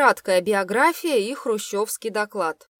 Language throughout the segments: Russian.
Краткая биография и хрущевский доклад.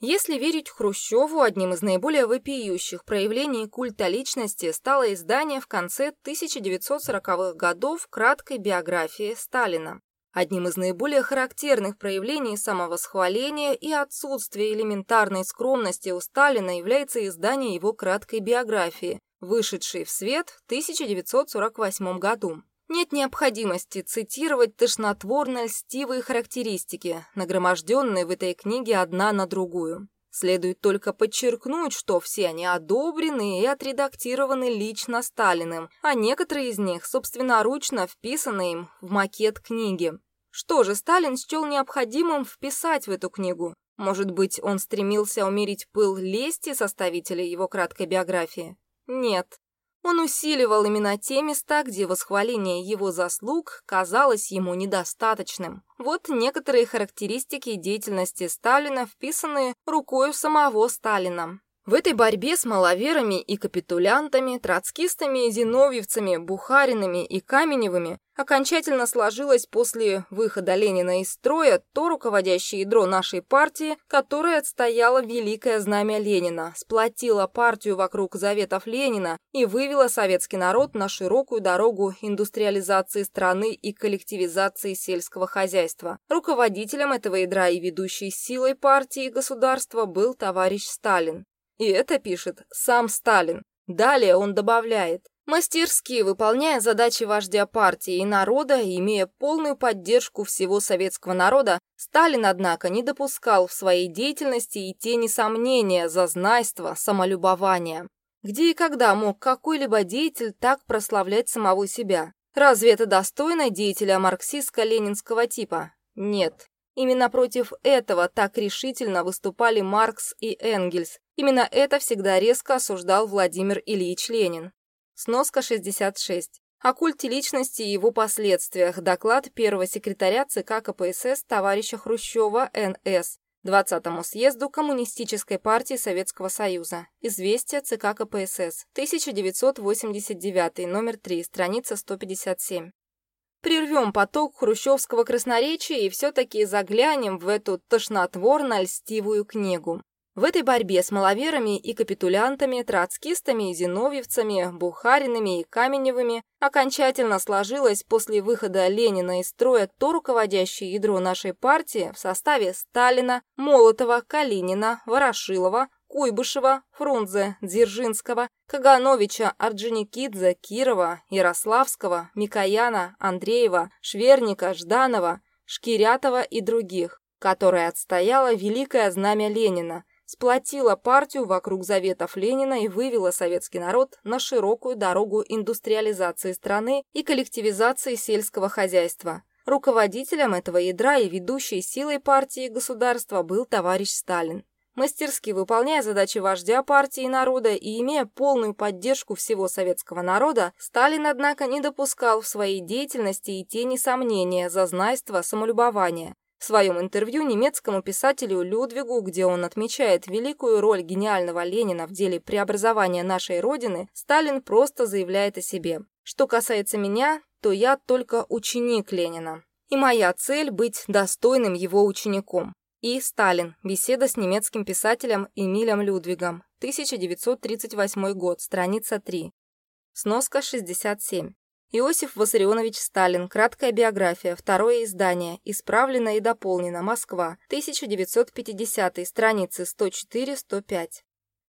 Если верить Хрущеву, одним из наиболее вопиющих проявлений культа личности стало издание в конце 1940-х годов краткой биографии Сталина. Одним из наиболее характерных проявлений самовосхваления и отсутствия элементарной скромности у Сталина является издание его краткой биографии, вышедшей в свет в 1948 году. Нет необходимости цитировать тошнотворно-льстивые характеристики, нагроможденные в этой книге одна на другую. Следует только подчеркнуть, что все они одобрены и отредактированы лично Сталиным, а некоторые из них собственноручно вписаны им в макет книги. Что же Сталин счел необходимым вписать в эту книгу? Может быть, он стремился умерить пыл лести составителей его краткой биографии? Нет. Он усиливал именно те места, где восхваление его заслуг казалось ему недостаточным. Вот некоторые характеристики деятельности Сталина, вписанные рукой самого Сталина. В этой борьбе с маловерами и капитулянтами, троцкистами, зиновьевцами, бухаринами и каменевыми окончательно сложилось после выхода Ленина из строя то руководящее ядро нашей партии, которое отстояло великое знамя Ленина, сплотило партию вокруг заветов Ленина и вывело советский народ на широкую дорогу индустриализации страны и коллективизации сельского хозяйства. Руководителем этого ядра и ведущей силой партии и государства был товарищ Сталин. И это пишет сам Сталин. Далее он добавляет. Мастерски выполняя задачи вождя партии и народа, имея полную поддержку всего советского народа, Сталин, однако, не допускал в своей деятельности и тени сомнения, зазнайства, самолюбования. Где и когда мог какой-либо деятель так прославлять самого себя? Разве это достойно деятеля марксистско-ленинского типа? Нет. Именно против этого так решительно выступали Маркс и Энгельс. Именно это всегда резко осуждал Владимир Ильич Ленин. Сноска 66. О культе личности и его последствиях. Доклад первого секретаря ЦК КПСС товарища Хрущева Н.С. 20-му съезду Коммунистической партии Советского Союза. Известие ЦК КПСС. 1989, номер 3, страница 157. Прервем поток хрущевского красноречия и все-таки заглянем в эту тошнотворно-льстивую книгу. В этой борьбе с маловерами и капитулянтами, троцкистами и зиновьевцами, бухаринами и каменевыми окончательно сложилось после выхода Ленина из строя то руководящее ядро нашей партии в составе Сталина, Молотова, Калинина, Ворошилова, Куйбышева, Фрунзе, Дзержинского, Кагановича, Орджоникидзе, Кирова, Ярославского, Микояна, Андреева, Шверника, Жданова, Шкирятова и других, которая отстояла великое знамя Ленина, сплотила партию вокруг заветов Ленина и вывела советский народ на широкую дорогу индустриализации страны и коллективизации сельского хозяйства. Руководителем этого ядра и ведущей силой партии и государства был товарищ Сталин. Мастерски выполняя задачи вождя партии народа и имея полную поддержку всего советского народа, Сталин, однако, не допускал в своей деятельности и тени сомнения, зазнайства, самолюбования. В своем интервью немецкому писателю Людвигу, где он отмечает великую роль гениального Ленина в деле преобразования нашей Родины, Сталин просто заявляет о себе. Что касается меня, то я только ученик Ленина. И моя цель – быть достойным его учеником. И Сталин. Беседа с немецким писателем Эмилем Людвигом. 1938 год. Страница 3. Сноска 67. Иосиф Виссарионович Сталин. Краткая биография. Второе издание. Исправлено и дополнено. Москва. 1950. Страницы 104-105.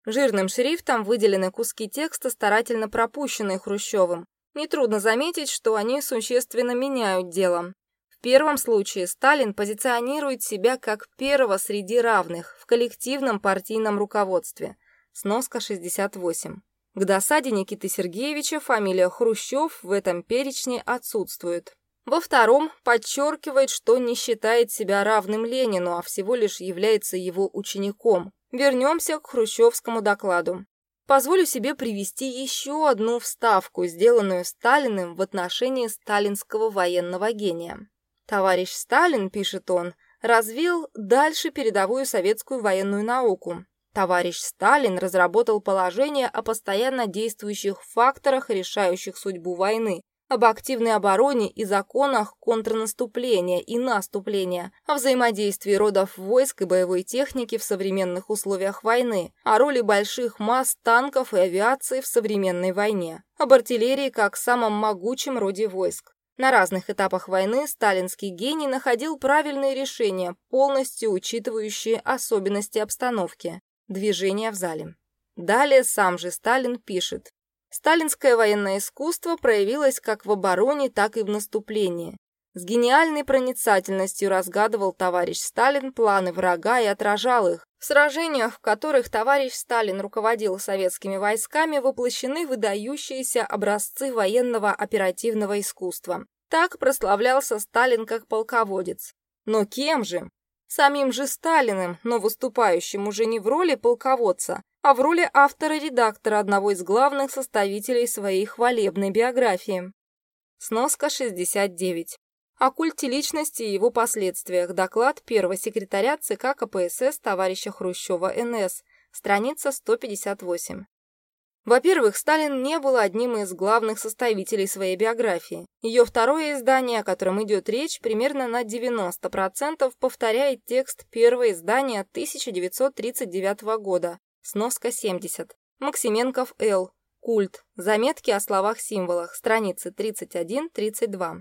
Жирным шрифтом выделены куски текста, старательно пропущенные Хрущевым. Нетрудно заметить, что они существенно меняют дело. В первом случае Сталин позиционирует себя как первого среди равных в коллективном партийном руководстве. Сноска 68. К досаде Никиты Сергеевича фамилия Хрущев в этом перечне отсутствует. Во втором подчеркивает, что не считает себя равным Ленину, а всего лишь является его учеником. Вернемся к хрущевскому докладу. Позволю себе привести еще одну вставку, сделанную Сталиным в отношении сталинского военного гения. Товарищ Сталин, пишет он, развил дальше передовую советскую военную науку. Товарищ Сталин разработал положение о постоянно действующих факторах, решающих судьбу войны, об активной обороне и законах контрнаступления и наступления, о взаимодействии родов войск и боевой техники в современных условиях войны, о роли больших масс танков и авиации в современной войне, об артиллерии как самом могучем роде войск. На разных этапах войны сталинский гений находил правильные решения, полностью учитывающие особенности обстановки, движения в зале. Далее сам же Сталин пишет. Сталинское военное искусство проявилось как в обороне, так и в наступлении. С гениальной проницательностью разгадывал товарищ Сталин планы врага и отражал их. В сражениях, в которых товарищ Сталин руководил советскими войсками, воплощены выдающиеся образцы военного оперативного искусства. Так прославлялся Сталин как полководец. Но кем же? Самим же Сталиным, но выступающим уже не в роли полководца, а в роли автора-редактора одного из главных составителей своей хвалебной биографии. Сноска 69. О культе личности и его последствиях. Доклад первого секретаря ЦК КПСС товарища Хрущева НС. Страница 158. Во-первых, Сталин не был одним из главных составителей своей биографии. Ее второе издание, о котором идет речь, примерно на 90% повторяет текст первого издания 1939 года, Сноска 70. Максименков Л. Культ. Заметки о словах-символах. Страницы 31-32.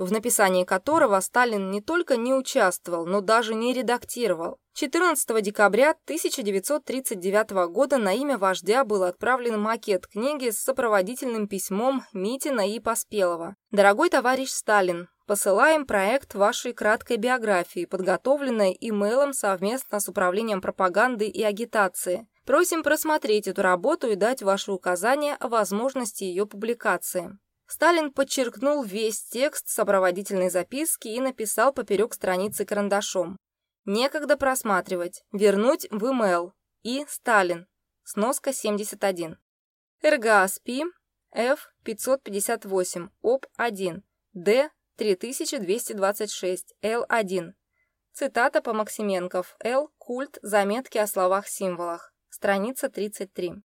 В написании которого Сталин не только не участвовал, но даже не редактировал. 14 декабря 1939 года на имя вождя был отправлен макет книги с сопроводительным письмом Митина и Поспелова. «Дорогой товарищ Сталин, Посылаем проект вашей краткой биографии, подготовленной имейлом совместно с Управлением пропаганды и агитации. Просим просмотреть эту работу и дать ваши указания о возможности ее публикации. Сталин подчеркнул весь текст сопроводительной записки и написал поперек страницы карандашом. Некогда просматривать. Вернуть в email. И Сталин. Сноска 71. РГАСПИ F558 ОП-1 Д 3226 Л1. Цитата по Максименков. Л. Культ. Заметки о словах-символах страница 33.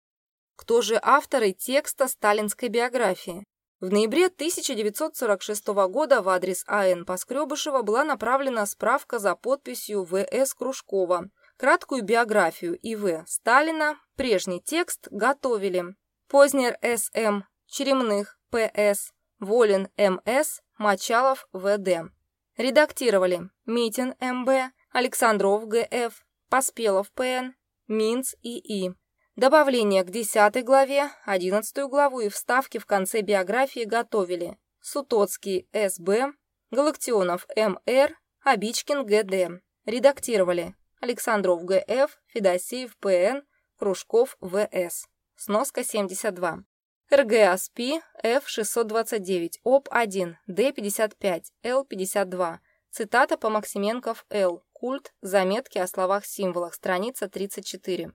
Кто же авторы текста сталинской биографии? В ноябре 1946 года в адрес А.Н. Поскребышева была направлена справка за подписью В.С. Кружкова. Краткую биографию И.В. Сталина, прежний текст готовили. Познер С.М. Черемных П.С. Волин М.С. Мочалов В.Д. Редактировали Митин М.Б. Александров Г.Ф. Поспелов П.Н. Минц и И. Добавление к 10 главе, 11 главу и вставки в конце биографии готовили Сутоцкий С.Б., Галактионов М.Р., Обичкин Г.Д. Редактировали Александров Г.Ф., Федосеев П.Н., Кружков В.С. Сноска 72. РГАСПИ F629, ОП-1, Д-55, Л-52. Цитата по Максименков Л. Культ. Заметки о словах-символах. Страница 34.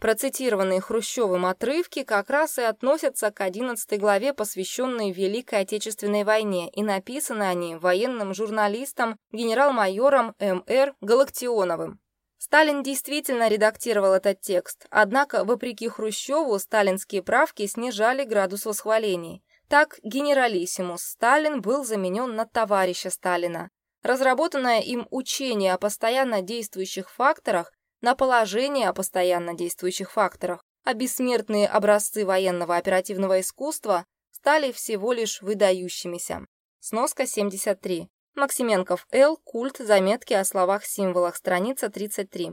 Процитированные Хрущевым отрывки как раз и относятся к 11 главе, посвященной Великой Отечественной войне, и написаны они военным журналистом, генерал-майором М.Р. Галактионовым. Сталин действительно редактировал этот текст, однако, вопреки Хрущеву, сталинские правки снижали градус восхвалений. Так, генералиссимус Сталин был заменен на товарища Сталина, Разработанное им учение о постоянно действующих факторах на положение о постоянно действующих факторах, а бессмертные образцы военного оперативного искусства стали всего лишь выдающимися. Сноска 73. Максименков Л. Культ. Заметки о словах-символах. Страница 33.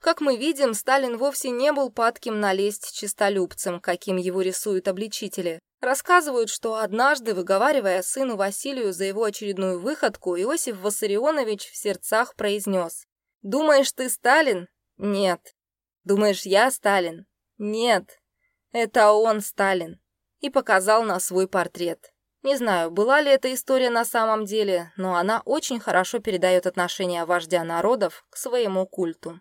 Как мы видим, Сталин вовсе не был падким налезть чистолюбцем, каким его рисуют обличители. Рассказывают, что однажды, выговаривая сыну Василию за его очередную выходку, Иосиф Вассарионович в сердцах произнес «Думаешь, ты Сталин? Нет. Думаешь, я Сталин? Нет. Это он Сталин». И показал на свой портрет. Не знаю, была ли эта история на самом деле, но она очень хорошо передает отношение вождя народов к своему культу.